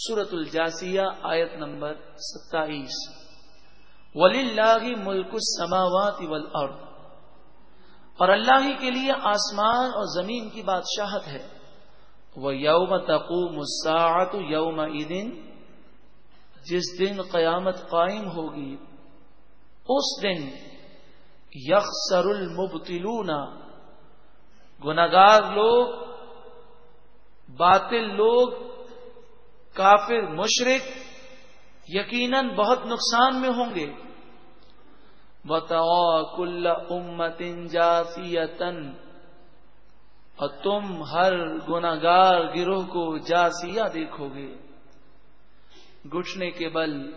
سورت الجاسیہ آیت نمبر ستائیس. ولی اللہ ملک السماوات والارض اور اللہ ہی کے لیے آسمان اور زمین کی بادشاہت ہے. وہ یوم تقوم الساعت یوم دن جس دن قیامت قائم ہوگی، اس دن یکسر المبتلون گناگار لوگ، باطل لوگ کافر مشرق یقیناً بہت نقصان میں ہوں گے۔ بتاؤ کل امتن جاسیتن اور تم ہر گناگار گروہ کو جاسیا دیکھو گے۔ گٹنے کے بل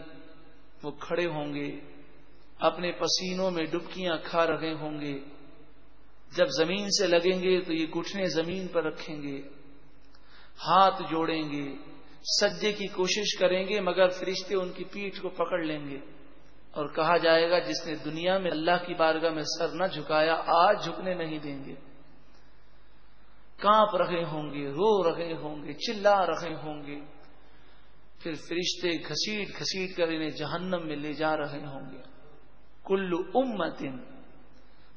وہ کھڑے ہوں گے۔ اپنے پسینوں میں ڈبکیاں کھا رہے ہوں گے۔ جب زمین سے لگیں گے تو یہ گٹھنے زمین پر رکھیں گے۔ ہاتھ جوڑیں گے۔ سجے کی کوشش کریں گے، مگر فرشتے ان کی پیٹھ کو پکڑ لیں گے۔ اور کہا جائے گا، جس نے دنیا میں اللہ کی بارگاہ میں سر نہ جھکایا، آج جھکنے نہیں دیں گے۔ کانپ رہے ہوں گے، رو رہے ہوں گے، چلا رہے ہوں گے۔ پھر فرشتے گھسیٹ گھسیٹ کر انہیں جہنم میں لے جا رہے ہوں گے۔ کلو امتن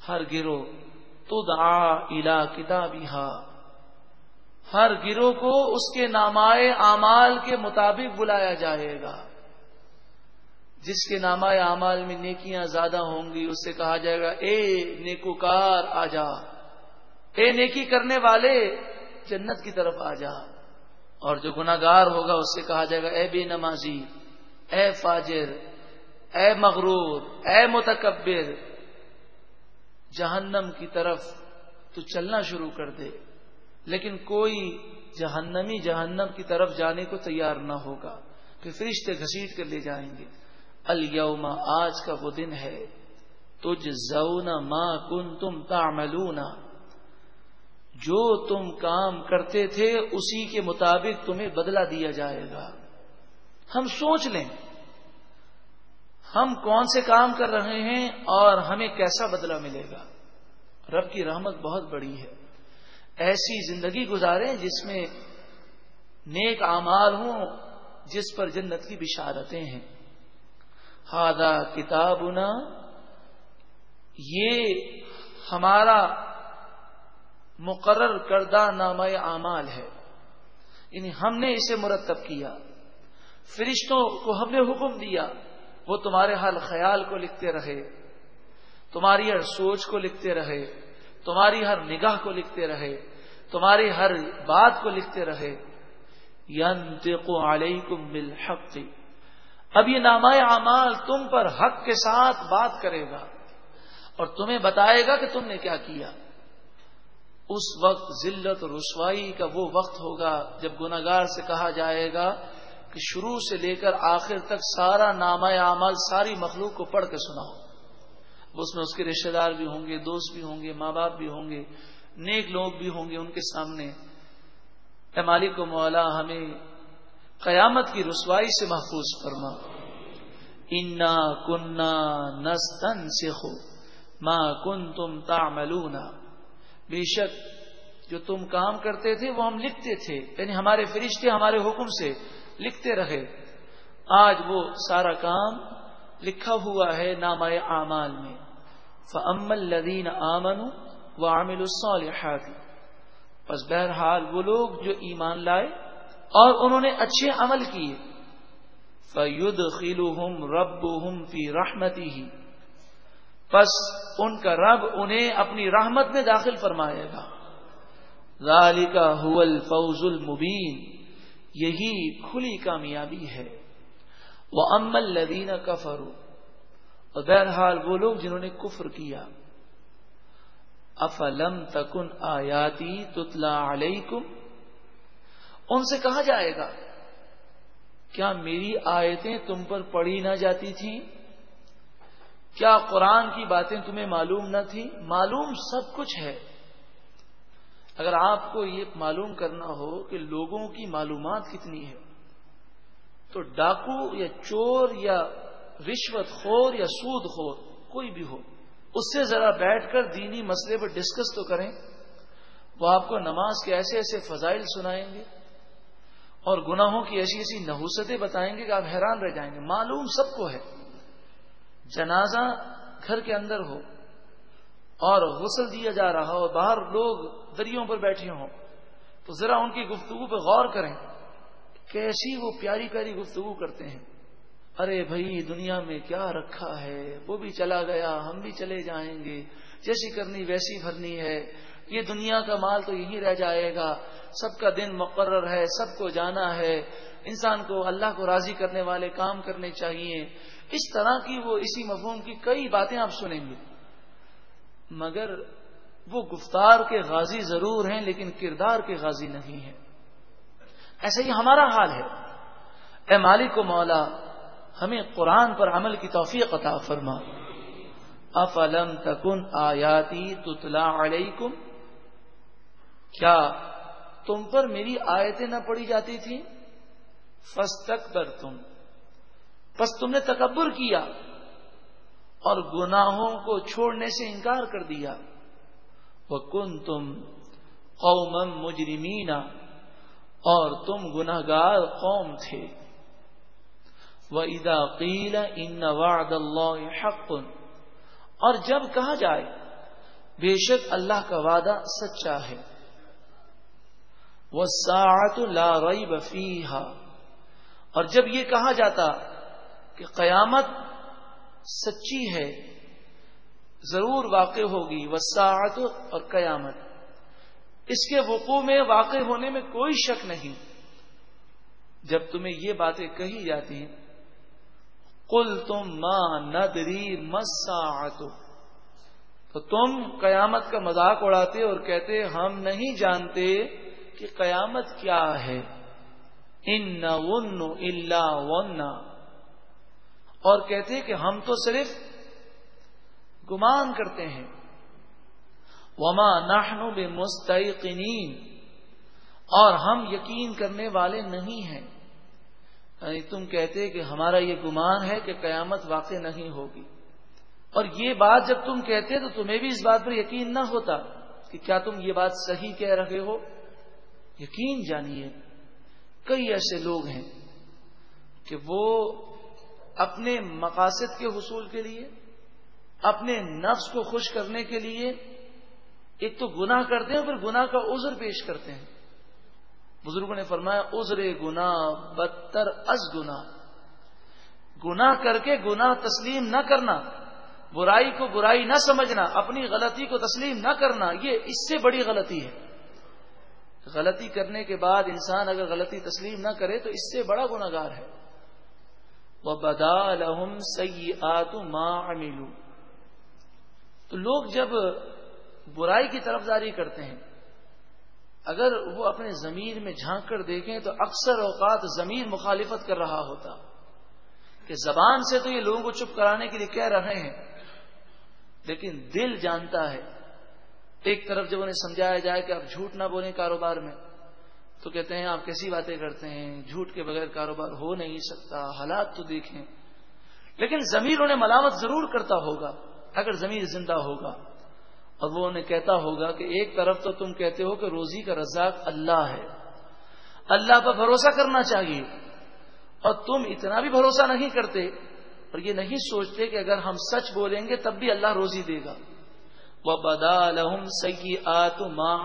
ہر گروہ تو دا الا کتابی ہر گروہ کو اس کے نامائے اعمال کے مطابق بلایا جائے گا۔ جس کے نامائے اعمال میں نیکیاں زیادہ ہوں گی، اس سے کہا جائے گا، اے نیکوکار، آ جا۔ اے نیکی کرنے والے، جنت کی طرف آ جا۔ اور جو گناگار ہوگا، اس سے کہا جائے گا، اے بے نمازی، اے فاجر، اے مغرور، اے متکبر، جہنم کی طرف تو چلنا شروع کر دے۔ لیکن کوئی جہنمی جہنم کی طرف جانے کو تیار نہ ہوگا پھر فرشتے گھسیٹ کر لے جائیں گے۔ الما آج کا وہ دن ہے۔ تجھ زونا ماں کن تم تاملونا جو تم کام کرتے تھے، اسی کے مطابق تمہیں بدلہ دیا جائے گا۔ ہم سوچ لیں، ہم کون سے کام کر رہے ہیں اور ہمیں کیسا بدلہ ملے گا؟ رب کی رحمت بہت بڑی ہے۔ ایسی زندگی گزاریں جس میں نیک اعمال ہوں، جس پر جنت کی بشارتیں ہیں۔ ہادا کتابنا، یہ ہمارا مقرر کردہ نام اعمال ہے۔ یعنی ہم نے اسے مرتب کیا۔ فرشتوں کو ہم نے حکم دیا، وہ تمہارے حال خیال کو لکھتے رہے، تمہاری ہر سوچ کو لکھتے رہے۔ تمہاری ہر نگاہ کو لکھتے رہے، تمہاری ہر بات کو لکھتے رہے۔ علیکم بالحق۔ اب یہ نامۂ اعمال تم پر حق کے ساتھ بات کرے گا اور تمہیں بتائے گا کہ تم نے کیا کیا۔ اس وقت ذلت اور رسوائی کا وہ وقت ہوگا جب گناگار سے کہا جائے گا کہ شروع سے لے کر آخر تک سارا نامہ اعمال ساری مخلوق کو پڑھ کے سناؤ۔ اس میں اس کے رشتے دار بھی ہوں گے، دوست بھی ہوں گے، ماں باپ بھی ہوں گے، نیک لوگ بھی ہوں گے ان کے سامنے۔ اے مالک و مولا، ہمیں قیامت کی رسوائی سے محفوظ فرما۔ انا کنہ نستن سکھو ماں کن تم تاملونا بے شک جو تم کام کرتے تھے، وہ ہم لکھتے تھے یعنی ہمارے فرشتے ہمارے حکم سے لکھتے رہے۔ آج وہ سارا کام لکھا ہوا ہے نام اعمال میں۔ فمل لدین آمن و عامل الصالحات بس بہرحال وہ لوگ جو ایمان لائے اور انہوں نے اچھے عمل کیے۔ فید خیلو ہم رب فی رحمتی ہی بس ان کا رب انہیں اپنی رحمت میں داخل فرمائے گا۔ ذالکا هو الفوز المبین یہی کھلی کامیابی ہے۔ وہ امل لدین کا اور بہرحال وہ لوگ جنہوں نے کفر کیا، افلم تکن آیاتی تتلا علیکم؟ ان سے کہا جائے گا، کیا میری آیتیں تم پر پڑھی نہ جاتی تھیں؟ کیا قرآن کی باتیں تمہیں معلوم نہ تھی معلوم سب کچھ ہے۔ اگر آپ کو یہ معلوم کرنا ہو کہ لوگوں کی معلومات کتنی ہے تو ڈاکو یا چور یا رشوت خور یا سود خور، کوئی بھی ہو، اس سے ذرا بیٹھ کر دینی مسئلے پر ڈسکس تو کریں۔ وہ آپ کو نماز کے ایسے ایسے فضائل سنائیں گے اور گناہوں کی ایسی ایسی نحوستیں بتائیں گے کہ آپ حیران رہ جائیں گے۔ معلوم سب کو ہے۔ جنازہ گھر کے اندر ہو اور غسل دیا جا رہا ہو، باہر لوگ دریوں پر بیٹھے ہوں، تو ذرا ان کی گفتگو پہ غور کریں کیسی وہ پیاری پیاری گفتگو کرتے ہیں۔ ارے بھائی، دنیا میں کیا رکھا ہے؟ وہ بھی چلا گیا، ہم بھی چلے جائیں گے۔ جیسی کرنی ویسی بھرنی ہے۔ یہ دنیا کا مال تو یہی رہ جائے گا۔ سب کا دن مقرر ہے، سب کو جانا ہے۔ انسان کو اللہ کو راضی کرنے والے کام کرنے چاہیے۔ اس طرح کی وہ اسی مفہوم کی کئی باتیں آپ سنیں گے۔ مگر وہ گفتار کے غازی ضرور ہیں، لیکن کردار کے غازی نہیں ہیں۔ ایسا ہی ہمارا حال ہے۔ اے مالک و مولا ہمیں قرآن پر عمل کی توفیق عطا فرما۔ افلم تکن آیاتی تتلا علیکم؟ کیا تم پر میری آیتیں نہ پڑی جاتی تھی فس تک پر تم بس تم نے تکبر کیا اور گناہوں کو چھوڑنے سے انکار کر دیا۔ وہ کن تم قوم مجرمین اور تم گناہ گار قوم تھے۔ وہ ادا قیل ان واد اللہ اور جب کہا جائے، بے شک اللہ کا وعدہ سچا ہے۔ وہ ساعت لا رئی اور جب یہ کہا جاتا کہ قیامت سچی ہے، ضرور واقع ہوگی وساعت اور قیامت۔ اس کے وقوع میں واقع ہونے میں کوئی شک نہیں۔ جب تمہیں یہ باتیں کہی جاتی ہیں کل تم ماں ندری مسا تو تم قیامت کا مذاق اڑاتے اور کہتے ہم نہیں جانتے کہ قیامت کیا ہے۔ ان ون اللہ ون اور کہتے کہ ہم تو صرف گمان کرتے ہیں۔ وما نحن بے اور ہم یقین کرنے والے نہیں ہیں۔ یعنی تم کہتے کہ ہمارا یہ گمان ہے کہ قیامت واقع نہیں ہوگی۔ اور یہ بات جب تم کہتے تو تمہیں بھی اس بات پر یقین نہ ہوتا کہ کیا تم یہ بات صحیح کہہ رہے ہو۔ یقین جانیے، کئی ایسے لوگ ہیں کہ وہ اپنے مقاصد کے حصول کے لیے، اپنے نفس کو خوش کرنے کے لیے ایک تو گناہ کرتے ہیں پھر گناہ کا عذر پیش کرتے ہیں۔ بزرگوں نے فرمایا، عذر گنا بدتر از گنا گناہ کر کے گناہ تسلیم نہ کرنا، برائی کو برائی نہ سمجھنا، اپنی غلطی کو تسلیم نہ کرنا، یہ اس سے بڑی غلطی ہے۔ غلطی کرنے کے بعد انسان اگر غلطی تسلیم نہ کرے تو اس سے بڑا گناگار ہے۔ وہ بدا لہم سی ماں تو لوگ جب برائی کی طرف داری کرتے ہیں اگر وہ اپنے زمین میں جھانک کر دیکھیں تو اکثر اوقات زمین مخالفت کر رہا ہوتا کہ زبان سے تو یہ لوگوں کو چپ کرانے کے لیے کہہ رہے ہیں، لیکن دل جانتا ہے۔ ایک طرف جب انہیں سمجھایا جائے کہ آپ جھوٹ نہ بولیں کاروبار میں، تو کہتے ہیں آپ کیسی باتیں کرتے ہیں؟ جھوٹ کے بغیر کاروبار ہو نہیں سکتا، حالات تو دیکھیں۔ لیکن زمیر انہیں ملامت ضرور کرتا ہوگا، اگر زمیر زندہ ہوگا۔ اور وہ انہیں کہتا ہوگا کہ ایک طرف تو تم کہتے ہو کہ روزی کا رزاق اللہ ہے۔ اللہ پر بھروسہ کرنا چاہیے۔ اور تم اتنا بھی بھروسہ نہیں کرتے اور یہ نہیں سوچتے کہ اگر ہم سچ بولیں گے تب بھی اللہ روزی دے گا۔ وہ بدا لہم سی آت ماں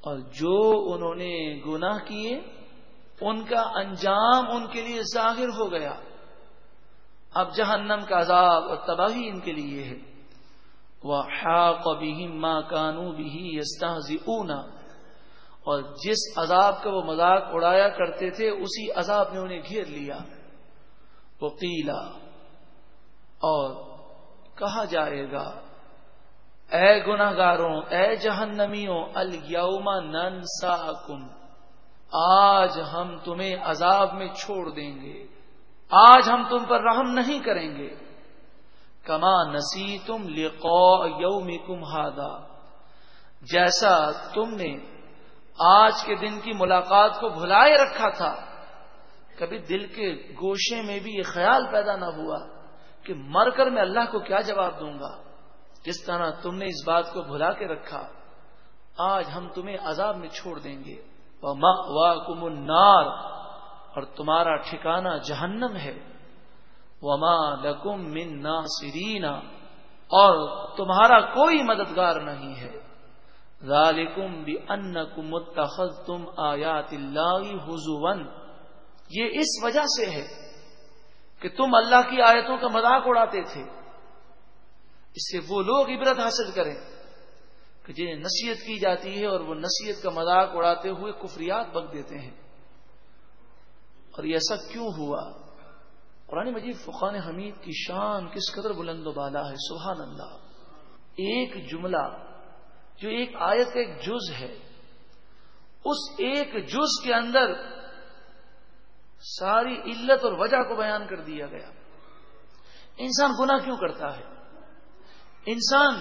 اور جو انہوں نے گناہ کیے، ان کا انجام ان کے لیے ظاہر ہو گیا۔ اب جہنم کا عذاب اور تباہی ان کے لیے ہے۔ وہ بھی ماں کانو بھی اور جس عذاب کا وہ مذاق اڑایا کرتے تھے، اسی عذاب نے انہیں گھیر لیا۔ وہ قیلا اور کہا جائے گا، اے گناگاروں اے جہنمیوں الوما نن سا آج ہم تمہیں عذاب میں چھوڑ دیں گے۔ آج ہم تم پر رحم نہیں کریں گے۔ کما نسی تم لقو یوم کم جیسا تم نے آج کے دن کی ملاقات کو بھلائے رکھا تھا، کبھی دل کے گوشے میں بھی یہ خیال پیدا نہ ہوا کہ مر کر میں اللہ کو کیا جواب دوں گا۔ جس طرح تم نے اس بات کو بھلا کے رکھا، آج ہم تمہیں عذاب میں چھوڑ دیں گے۔ کم النار اور تمہارا ٹھکانہ جہنم ہے۔ وما لکم من ناصرینا اور تمہارا کوئی مددگار نہیں ہے۔ ذالکم بانکم اتخذتم آیات اللہ حضوا یہ اس وجہ سے ہے کہ تم اللہ کی آیتوں کا مذاق اڑاتے تھے۔ اس سے وہ لوگ عبرت حاصل کریں کہ جنہیں نصیحت کی جاتی ہے اور وہ نصیحت کا مذاق اڑاتے ہوئے کفریات بک دیتے ہیں۔ اور یہ ایسا کیوں ہوا؟ قرآن مجید فقان حمید کی شان کس قدر بلند و بالا ہے؟ سبحان اللہ۔ ایک جملہ، جو ایک آیت کا ایک جز ہے، اس ایک جز کے اندر ساری علت اور وجہ کو بیان کر دیا گیا۔ انسان گناہ کیوں کرتا ہے؟ انسان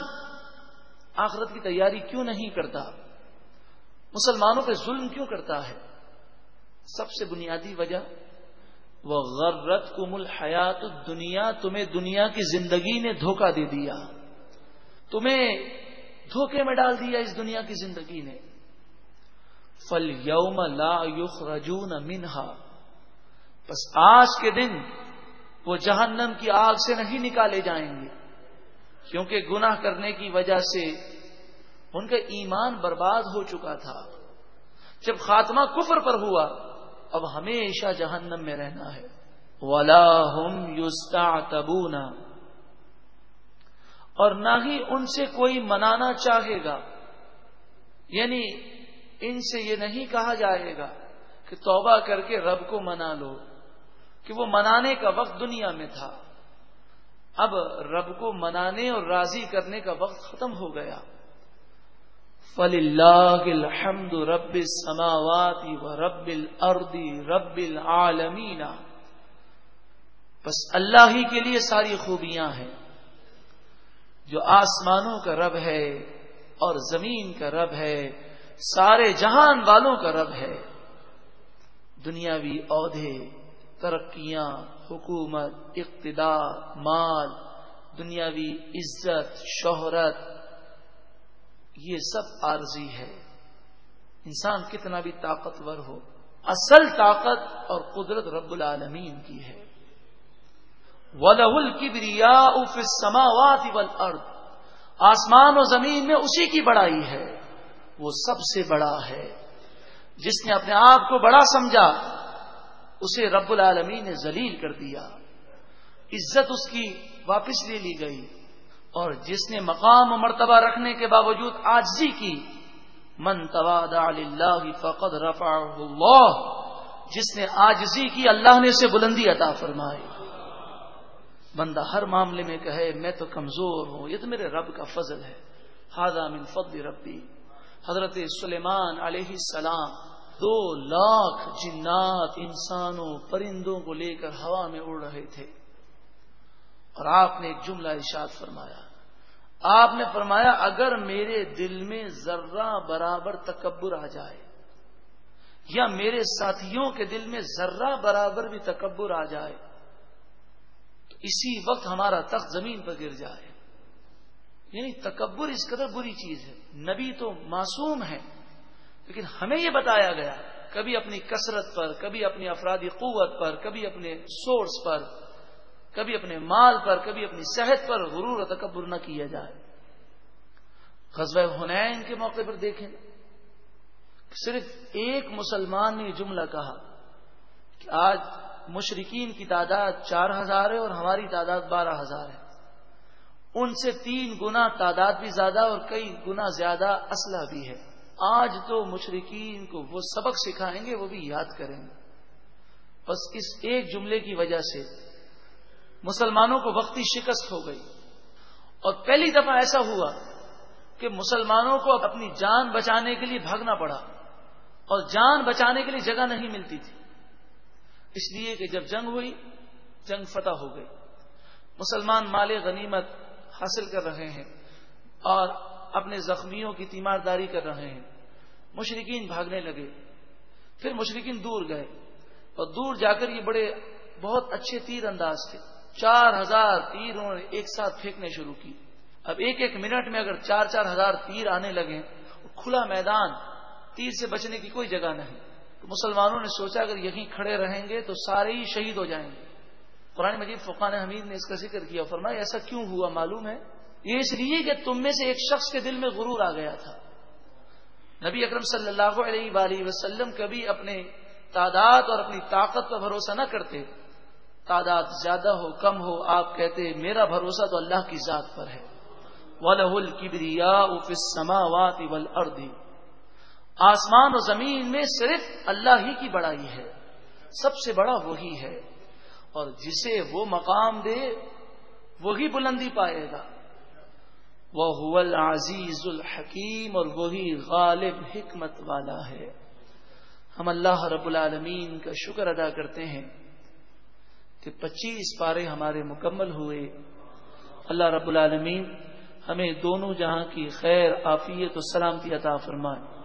آخرت کی تیاری کیوں نہیں کرتا؟ مسلمانوں پہ ظلم کیوں کرتا ہے؟ سب سے بنیادی وجہ وہ غرت کو مل حیات دنیا تمہیں دنیا کی زندگی نے دھوکہ دے دیا۔ تمہیں دھوکے میں ڈال دیا اس دنیا کی زندگی نے۔ فل یوم لا یوخ رجون منہا بس آج کے دن وہ جہنم کی آگ سے نہیں نکالے جائیں گے، کیونکہ گناہ کرنے کی وجہ سے ان کا ایمان برباد ہو چکا تھا۔ جب خاتمہ کفر پر ہوا اب ہمیشہ جہنم میں رہنا ہے۔ ولا ہم اور نہ ہی ان سے کوئی منانا چاہے گا۔ یعنی ان سے یہ نہیں کہا جائے گا کہ توبہ کر کے رب کو منا لو، کہ وہ منانے کا وقت دنیا میں تھا۔ اب رب کو منانے اور راضی کرنے کا وقت ختم ہو گیا۔ فل اللہ الحمد رب سماواتی و رب الردی رب العالمین بس اللہ ہی کے لیے ساری خوبیاں ہیں۔ جو آسمانوں کا رب ہے اور زمین کا رب ہے، سارے جہان والوں کا رب ہے۔ دنیاوی عہدے، ترقیاں، حکومت اقتدار مال، دنیاوی عزت، شہرت یہ سب عارضی ہے۔ انسان کتنا بھی طاقتور ہو، اصل طاقت اور قدرت رب العالمین کی ہے۔ ولہ الکبریا اف سماوات آسمان و زمین میں اسی کی بڑائی ہے، وہ سب سے بڑا ہے۔ جس نے اپنے آپ کو بڑا سمجھا، اسے رب العالمین نے ذلیل کر دیا۔ عزت اس کی واپس لے لی گئی۔ اور جس نے مقام و مرتبہ رکھنے کے باوجود آجزی کی، من تواد اللہ فقد رفع اللہ، جس نے آجزی کی اللہ نے اسے بلندی عطا فرمائی۔ بندہ ہر معاملے میں کہے، میں تو کمزور ہوں، یہ تو میرے رب کا فضل ہے۔ ہاضا من فضل ربی۔ حضرت سلیمان علیہ السلام دو لاکھ جنات، انسانوں، پرندوں کو لے کر ہوا میں اڑ رہے تھے۔ اور آپ نے ایک جملہ ارشاد فرمایا۔ آپ نے فرمایا، اگر میرے دل میں ذرہ برابر تکبر آ جائے یا میرے ساتھیوں کے دل میں ذرہ برابر بھی تکبر آ جائے، تو اسی وقت ہمارا تخت زمین پر گر جائے۔ یعنی تکبر اس قدر بری چیز ہے۔ نبی تو معصوم ہے لیکن ہمیں یہ بتایا گیا، کبھی اپنی کثرت پر، کبھی اپنی افرادی قوت پر، کبھی اپنے سورس پر کبھی اپنے مال پر، کبھی اپنی صحت پر غرور و تکبر نہ کیا جائے۔ قصبہ ہنین کے موقع پر دیکھیں۔ صرف ایک مسلمان نے جملہ کہا کہ آج مشرقین کی تعداد چار ہزار ہے اور ہماری تعداد بارہ ہزار ہے۔ ان سے تین گنا تعداد بھی زیادہ اور کئی گنا زیادہ اسلحہ بھی ہے۔ آج تو مشرقین کو وہ سبق سکھائیں گے، وہ بھی یاد کریں گے۔ بس اس ایک جملے کی وجہ سے مسلمانوں کو وقتی شکست ہو گئی۔ اور پہلی دفعہ ایسا ہوا کہ مسلمانوں کو اپنی جان بچانے کے لیے بھاگنا پڑا اور جان بچانے کے لیے جگہ نہیں ملتی تھی۔ اس لیے کہ جب جنگ ہوئی، جنگ فتح ہو گئی۔ مسلمان مال غنیمت حاصل کر رہے ہیں اور اپنے زخمیوں کی تیمارداری کر رہے ہیں۔ مشرقین بھاگنے لگے۔ پھر مشرقین دور گئے اور دور جا کر یہ بڑے، بہت اچھے تیر انداز تھے۔ چار ہزار تیر انہوں نے ایک ساتھ پھینکنے شروع کی۔ اب ایک ایک منٹ میں اگر چار چار ہزار تیر آنے لگے کھلا میدان تیر سے بچنے کی کوئی جگہ نہیں، تو مسلمانوں نے سوچا اگر یہیں کھڑے رہیں گے تو سارے ہی شہید ہو جائیں گے۔ قرآن مجید فقان حمید نے اس کا ذکر کیا، فرمایا، ایسا کیوں ہوا معلوم ہے؟ یہ اس لیے کہ تم میں سے ایک شخص کے دل میں غرور آ گیا تھا۔ نبی اکرم صلی اللہ علیہ وآلہ وسلم کبھی اپنے تعداد اور اپنی طاقت پر بھروسہ نہ کرتے۔ تعداد زیادہ ہو، کم ہو، آپ کہتے میرا بھروسہ تو اللہ کی ذات پر ہے۔ آسمان و زمین میں صرف اللہ ہی کی بڑائی ہے، سب سے بڑا وہی ہے۔ اور جسے وہ مقام دے، وہی بلندی پائے گا۔ وہ العزیز الحکیم اور وہی غالب حکمت والا ہے۔ ہم اللہ رب العالمین کا شکر ادا کرتے ہیں۔ کہ پچیس پارے ہمارے مکمل ہوئے۔ اللہ رب العالمین ہمیں دونوں جہاں کی خیر آفیت و سلامتی عطا فرمائے۔